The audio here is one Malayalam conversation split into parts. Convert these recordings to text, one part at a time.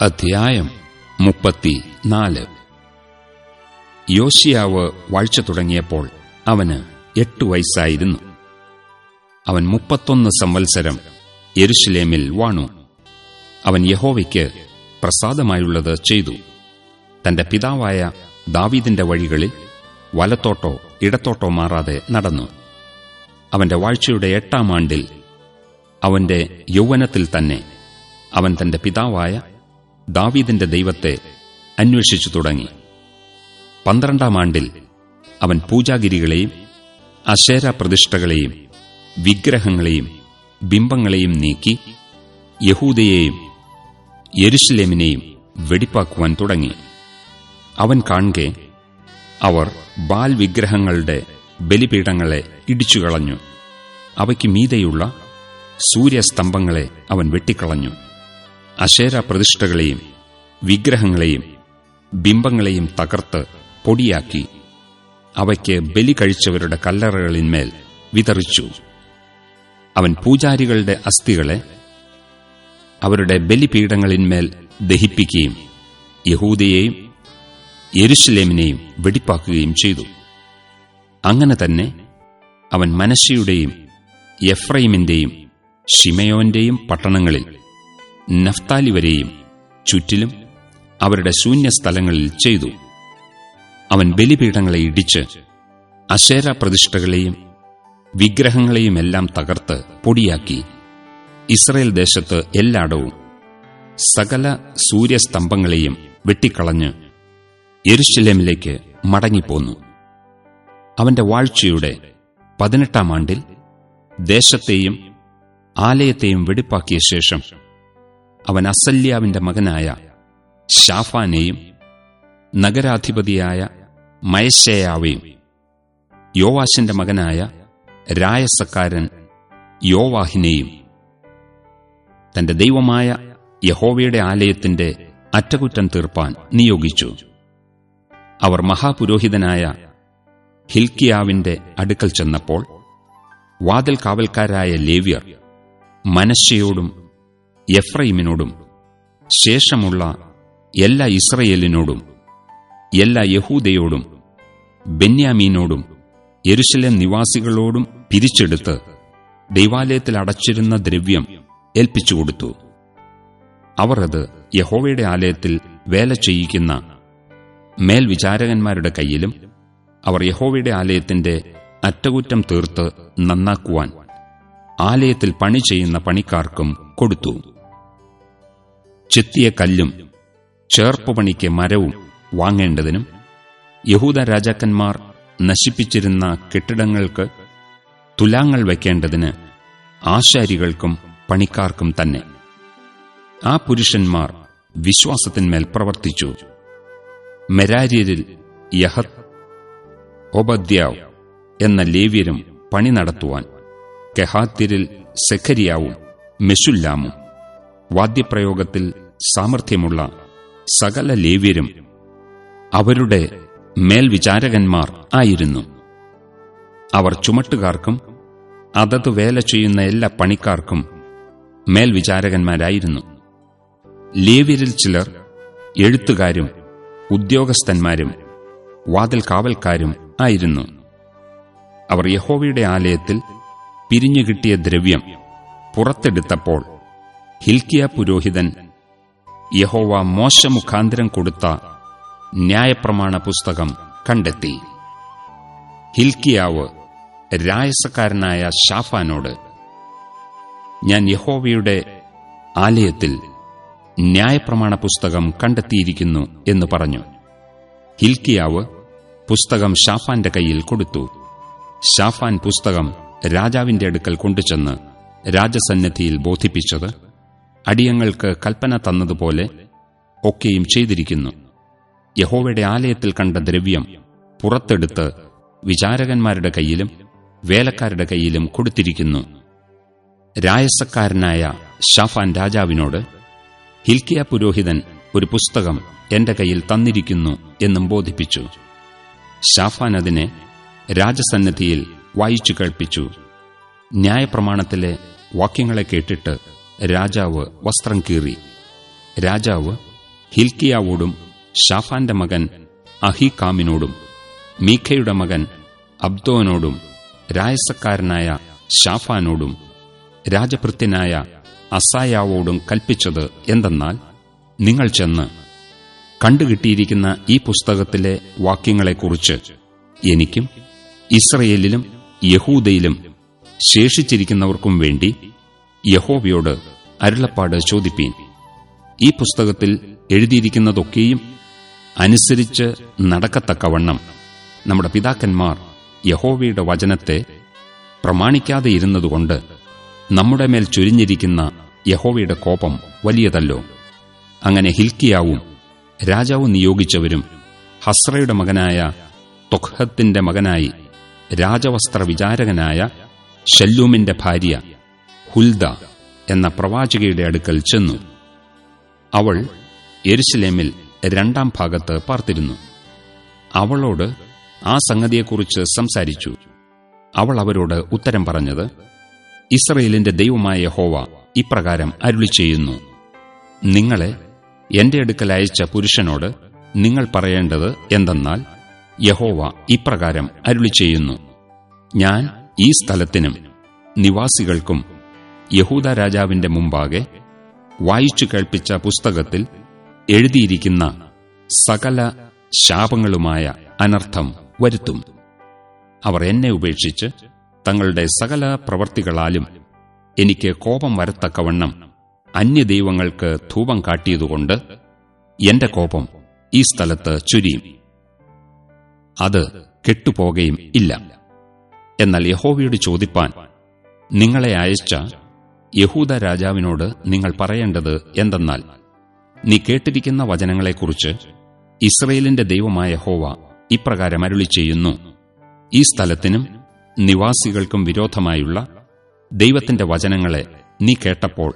അധ്യായം മുപ്പത്തിനാല്. യോശിയാവ് വാഴ്ച തുടങ്ങിയപ്പോൾ അവന് എട്ട് വയസ്സായിരുന്നു. അവൻ മുപ്പത്തൊന്ന് സംവത്സരം യെരുഷലേമിൽ വാണു. അവൻ യഹോവയ്ക്ക് പ്രസാദമായുള്ളത് ചെയ്തു. തന്റെ പിതാവായ ദാവീദിന്റെ വഴികളിൽ വലത്തോട്ടോ ഇടത്തോട്ടോ മാറാതെ നടന്നു. അവന്റെ വാഴ്ചയുടെ എട്ടാം ആണ്ടിൽ അവന്റെ യൗവനത്തിൽ തന്നെ അവൻ തന്റെ പിതാവായ ദാവീദിന്റെ ദൈവത്തെ അന്വേഷിച്ചു തുടങ്ങി. പന്ത്രണ്ടാം ആണ്ടിൽ അവൻ പൂജാഗിരികളെയും അശേര പ്രതിഷ്ഠകളെയും വിഗ്രഹങ്ങളെയും ബിംബങ്ങളെയും നീക്കി യഹൂദയെയും യെരുഷലേമിനെയും വെടിപ്പാക്കുവാൻ തുടങ്ങി. അവൻ കാണുകെ അവർ ബാൽ വിഗ്രഹങ്ങളുടെ ബലിപീഠങ്ങളെ ഇടിച്ചുകളഞ്ഞു. അവയ്ക്ക് മീതെയുള്ള സൂര്യസ്തംഭങ്ങളെ അവൻ വെട്ടിക്കളഞ്ഞു. അശേര പ്രതിഷ്ഠകളെയും വിഗ്രഹങ്ങളെയും ബിംബങ്ങളെയും തകർത്ത് പൊടിയാക്കി. അവയ്ക്ക് ബലി കഴിച്ചവരുടെ കല്ലറകളിന്മേൽ വിതറിച്ചു. അവൻ പൂജാരികളുടെ അസ്ഥികളെ അവരുടെ ബലിപീഠങ്ങളിന്മേൽ ദഹിപ്പിക്കുകയും യഹൂദയെയും യെരുഷലേമിനെയും വെടിപ്പാക്കുകയും ചെയ്തു. അങ്ങനെ തന്നെ അവൻ മനശിയുടെയും എഫ്രൈമിന്റെയും ഷിമയോന്റെയും പട്ടണങ്ങളിൽ നഫ്താലി വരെയും ചുറ്റിലും അവരുടെ ശൂന്യസ്ഥലങ്ങളിൽ ചെയ്തു. അവൻ ബലിപീഠങ്ങളെ ഇടിച്ച് അശേര പ്രതിഷ്ഠകളെയും വിഗ്രഹങ്ങളെയുമെല്ലാം തകർത്ത് പൊടിയാക്കി. ഇസ്രയേൽ ദേശത്ത് എല്ലായിടവും സകല സൂര്യസ്തംഭങ്ങളെയും വെട്ടിക്കളഞ്ഞ് എരുശലേമിലേക്ക് മടങ്ങിപ്പോന്നു. അവന്റെ വാഴ്ചയുടെ പതിനെട്ടാം ആണ്ടിൽ ദേശത്തെയും ആലയത്തെയും വെടിപ്പാക്കിയ ശേഷം അവൻ അസല്യാവിന്റെ മകനായ ഷാഫാനെയും നഗരാധിപതിയായ മയശേയാവെയും. യോവാശിന്റെ മകനായ രായസക്കാരൻ യോവാഹിനെയും. തന്റെ ദൈവമായ യഹോവയുടെ ആലയത്തിന്റെ അറ്റകുറ്റം തീർപ്പാൻ നിയോഗിച്ചു. അവർ മഹാപുരോഹിതനായ ഹിൽക്കിയാവിന്റെ അടുക്കൽ ചെന്നപ്പോൾ വാതിൽ കാവൽക്കാരായ ലേവ്യർ മനശ്ശയോടും എഫ്രൈമിനോടും ശേഷമുള്ള എല്ലാ ഇസ്രയേലിനോടും എല്ലാ യഹൂദയോടും ബെന്യാമീനോടും യെരുശലേം നിവാസികളോടും പിരിച്ചെടുത്ത് ദൈവാലയത്തിൽ അടച്ചിരുന്ന ദ്രവ്യം ഏൽപ്പിച്ചുകൊടുത്തു അവർ അത് യഹോവയുടെ ആലയത്തിൽ വേല ചെയ്യിക്കുന്ന മേൽവിചാരകന്മാരുടെ കയ്യിലും അവർ യഹോവയുടെ ആലയത്തിന്റെ അറ്റകുറ്റം തീർത്ത് നന്നാക്കുവാൻ ആലയത്തിൽ പണി ചെയ്യുന്ന പണിക്കാർക്കും കൊടുത്തു. ചെത്തിയ കല്ലും ചേർപ്പുപണിക്ക് മരവും വാങ്ങേണ്ടതിനും യഹൂദ രാജാക്കന്മാർ നശിപ്പിച്ചിരുന്ന കെട്ടിടങ്ങൾക്ക് തുലാങ്ങൾ വയ്ക്കേണ്ടതിന് ആശാരികൾക്കും പണിക്കാർക്കും തന്നെ. ആ പുരുഷന്മാർ വിശ്വാസത്തിന്മേൽ പ്രവർത്തിച്ചു. മെരാര്യരിൽ യഹത് ഒബദ്യാവ് എന്ന ലേവ്യരും പണി നടത്തുവാൻ കെഹാത്തിരിൽ സെഖരിയാവും മെഷുല്ലാമും വാദ്യപ്രയോഗത്തിൽ സാമർഥ്യമുള്ള സകല ലേവ്യരും അവരുടെ മേൽവിചാരകന്മാർ ആയിരുന്നു. അവർ ചുമട്ടുകാർക്കും അതത് വേല ചെയ്യുന്ന എല്ലാ പണിക്കാർക്കും മേൽവിചാരകന്മാരായിരുന്നു. ലേവ്യരിൽ ചിലർ എഴുത്തുകാരും ഉദ്യോഗസ്ഥന്മാരും വാതിൽ കാവൽക്കാരും ആയിരുന്നു. അവർ യഹോവയുടെ ആലയത്തിൽ പിരിഞ്ഞുകിട്ടിയ ദ്രവ്യം പുറത്തെടുത്തപ്പോൾ ഹിൽക്കിയ പുരോഹിതൻ യഹോവ മോശമുഖാന്തരം കൊടുത്ത ന്യായപ്രമാണ പുസ്തകം കണ്ടെത്തി. ഹിൽക്കിയാവ് രായസക്കാരനായ ഷാഫാനോട് ഞാൻ യഹോവയുടെ ആലയത്തിൽ ന്യായപ്രമാണ പുസ്തകം കണ്ടെത്തിയിരിക്കുന്നു എന്ന് പറഞ്ഞു. ഹിൽക്കിയാവ് പുസ്തകം ഷാഫാന്റെ കയ്യിൽ കൊടുത്തു. ഷാഫാൻ പുസ്തകം രാജാവിന്റെ അടുക്കൽ കൊണ്ടുചെന്ന് രാജസന്നിധിയിൽ ബോധിപ്പിച്ചത് അടിയങ്ങൾക്ക് കൽപ്പന തന്നതുപോലെ ഒക്കെയും ചെയ്തിരിക്കുന്നു. യഹോവയുടെ ആലയത്തിൽ കണ്ട ദ്രവ്യം പുറത്തെടുത്ത് വിചാരകന്മാരുടെ കയ്യിലും വേലക്കാരുടെ കയ്യിലും കൊടുത്തിരിക്കുന്നു. രായസക്കാരനായ ഷാഫാൻ രാജാവിനോട് ഹിൽക്കിയ പുരോഹിതൻ ഒരു പുസ്തകം എന്റെ കയ്യിൽ തന്നിരിക്കുന്നു എന്നും ബോധിപ്പിച്ചു. ഷാഫാൻ അതിനെ രാജസന്നദ്ധിയിൽ വായിച്ചു കേൾപ്പിച്ചു. ന്യായപ്രമാണത്തിലെ വാക്യങ്ങളെ കേട്ടിട്ട് രാജാവ് വസ്ത്രം കീറി. രാജാവ് ഹിൽക്കിയാവോടും ഷാഫാന്റെ മകൻ അഹികാമിനോടും മീഖയുടെ മകൻ അബ്ദോനോടും രായസക്കാരനായ ഷാഫാനോടും രാജഭൃത്യനായ അസായാവോടും കൽപ്പിച്ചത് എന്തെന്നാൽ നിങ്ങൾ ചെന്ന് കണ്ടുകിട്ടിയിരിക്കുന്ന ഈ പുസ്തകത്തിലെ വാക്യങ്ങളെക്കുറിച്ച് എനിക്കും ഇസ്രയേലിലും യഹൂദയിലും ശേഷിച്ചിരിക്കുന്നവർക്കും വേണ്ടി യഹോവയോട് അരുളപ്പാട് ചോദിപ്പീൻ. ഈ പുസ്തകത്തിൽ എഴുതിയിരിക്കുന്നതൊക്കെയും അനുസരിച്ച് നടക്കത്തക്കവണ്ണം നമ്മുടെ പിതാക്കന്മാർ യഹോവയുടെ വചനത്തെ പ്രമാണിക്കാതെ ഇരുന്നതുകൊണ്ട് നമ്മുടെ മേൽ ചൊരിഞ്ഞിരിക്കുന്ന യഹോവയുടെ കോപം വലിയതല്ലോ. അങ്ങനെ ഹിൽക്കിയാവും രാജാവ് നിയോഗിച്ചവരും ഹസ്രയുടെ മകനായ തൊഖത്തിന്റെ മകനായി രാജവസ്ത്ര വിചാരകനായ ഷല്ലൂമിന്റെ ഭാര്യ ഹുൽദ എന്ന പ്രവാചകയുടെ അടുക്കൽ ചെന്നു. അവൾ എരുശലേമിൽ രണ്ടാം ഭാഗത്ത് പാർത്തിരുന്നു. അവളോട് ആ സംഗതിയെക്കുറിച്ച് സംസാരിച്ചു. അവൾ അവരോട് ഉത്തരം പറഞ്ഞത് ഇസ്രയേലിന്റെ ദൈവമായ ഹോവ ഇപ്രകാരം അരുളി ചെയ്യുന്നു നിങ്ങളെ എന്റെ അടുക്കൽ അയച്ച പുരുഷനോട് നിങ്ങൾ പറയേണ്ടത് എന്തെന്നാൽ യഹോവ ഇപ്രകാരം അരുളി ചെയ്യുന്നു ഞാൻ ഈ സ്ഥലത്തിനും നിവാസികൾക്കും യഹൂദ രാജാവിന്റെ മുമ്പാകെ വായിച്ചു കേൾപ്പിച്ച പുസ്തകത്തിൽ എഴുതിയിരിക്കുന്ന സകല ശാപങ്ങളുമായ അനർത്ഥം വരുത്തും. അവർ എന്നെ ഉപേക്ഷിച്ച് തങ്ങളുടെ സകല പ്രവർത്തികളാലും എനിക്ക് കോപം വരത്തക്കവണ്ണം അന്യദൈവങ്ങൾക്ക് ധൂപം കാട്ടിയതുകൊണ്ട് എന്റെ കോപം ഈ സ്ഥലത്ത് ചുരിയും. അത് കെട്ടുപോകയും ഇല്ല. എന്നാൽ യഹോവയോട് ചോദിപ്പാൻ നിങ്ങളെ അയച്ച യഹൂദ രാജാവിനോട് നിങ്ങൾ പറയേണ്ടത് എന്തെന്നാൽ നീ കേട്ടിരിക്കുന്ന വചനങ്ങളെക്കുറിച്ച് ഇസ്രയേലിന്റെ ദൈവമായ ഹോവ ഇപ്രകാരം അരുളി ചെയ്യുന്നു ഈ സ്ഥലത്തിനും നിവാസികൾക്കും വിരോധമായുള്ള ദൈവത്തിന്റെ വചനങ്ങളെ നീ കേട്ടപ്പോൾ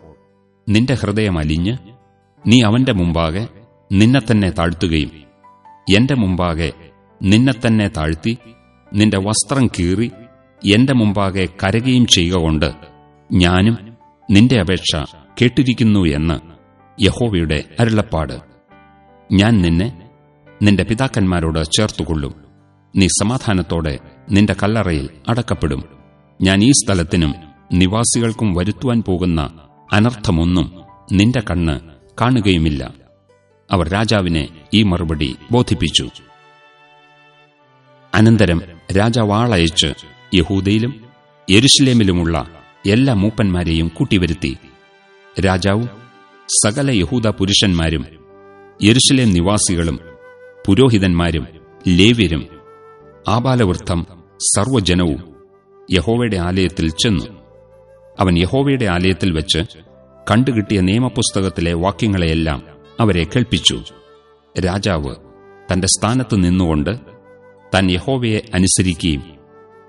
നിന്റെ ഹൃദയം അലിഞ്ഞ് നീ അവന്റെ മുമ്പാകെ നിന്നെ തന്നെ താഴ്ത്തുകയും എന്റെ മുമ്പാകെ നിന്നെ തന്നെ താഴ്ത്തി നിന്റെ വസ്ത്രം കീറി എന്റെ മുമ്പാകെ കരകയും ചെയ്യുക കൊണ്ട് ഞാനും നിന്റെ അപേക്ഷ കേട്ടിരിക്കുന്നു എന്ന് യഹോവയുടെ അരുളപ്പാട്. ഞാൻ നിന്നെ നിന്റെ പിതാക്കന്മാരോട് ചേർത്തുകൊള്ളും. നീ സമാധാനത്തോടെ നിന്റെ കല്ലറയിൽ അടക്കപ്പെടും. ഞാൻ ഈ സ്ഥലത്തിനും നിവാസികൾക്കും വരുത്തുവാൻ പോകുന്ന അനർത്ഥമൊന്നും നിന്റെ കണ്ണ് കാണുകയുമില്ല. അവർ രാജാവിനെ ഈ മറുപടി ബോധിപ്പിച്ചു. അനന്തരം രാജാവാളയച്ച് യഹൂദയിലും യെരുഷലേമിലുമുള്ള എല്ലാ മൂപ്പന്മാരെയും കൂട്ടിവരുത്തി. രാജാവും സകല യഹൂദ പുരുഷന്മാരും യെരുഷലേം നിവാസികളും പുരോഹിതന്മാരും ലേവ്യരും ആബാലവൃദ്ധം സർവജനവും യഹോവയുടെ ആലയത്തിൽ ചെന്നു. അവൻ യഹോവയുടെ ആലയത്തിൽ വെച്ച് കണ്ടുകിട്ടിയ നിയമപുസ്തകത്തിലെ വാക്യങ്ങളെയെല്ലാം അവരെ കേൾപ്പിച്ചു. രാജാവ് തന്റെ സ്ഥാനത്ത് നിന്നുകൊണ്ട് താൻ യഹോവയെ അനുസരിക്കുകയും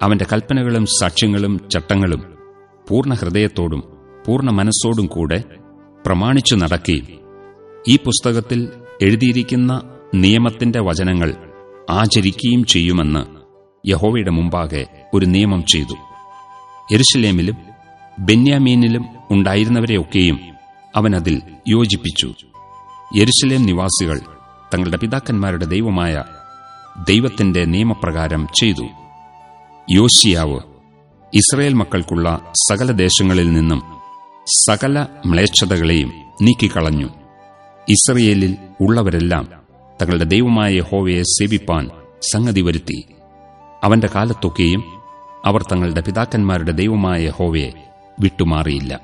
അവന്റെ കൽപ്പനകളും സാക്ഷ്യങ്ങളും ചട്ടങ്ങളും പൂർണ ഹൃദയത്തോടും പൂർണ മനസ്സോടും കൂടെ പ്രമാണിച്ചു നടക്കുകയും ഈ പുസ്തകത്തിൽ എഴുതിയിരിക്കുന്ന നിയമത്തിന്റെ വചനങ്ങൾ ആചരിക്കുകയും ചെയ്യുമെന്ന് യഹോവയുടെ മുമ്പാകെ ഒരു നിയമം ചെയ്തു. എരുഷലേമിലും ബെന്യാമീനിലും ഉണ്ടായിരുന്നവരെയൊക്കെയും അവനതിൽ യോജിപ്പിച്ചു. യെരുശലേം നിവാസികൾ തങ്ങളുടെ പിതാക്കന്മാരുടെ ദൈവമായ ദൈവത്തിന്റെ നിയമപ്രകാരം ചെയ്തു. യോശിയാവ് ഇസ്രയേൽ മക്കൾക്കുള്ള സകല ദേശങ്ങളിൽ നിന്നും സകല മ്ലേച്ഛതകളെയും നീക്കിക്കളഞ്ഞു. ഇസ്രയേലിൽ ഉള്ളവരെല്ലാം തങ്ങളുടെ ദൈവമായ യഹോവയെ സേവിപ്പാൻ സംഗതി വരുത്തി. അവന്റെ കാലത്തൊക്കെയും അവർ തങ്ങളുടെ പിതാക്കന്മാരുടെ ദൈവമായ യഹോവയെ വിട്ടുമാറിയില്ല.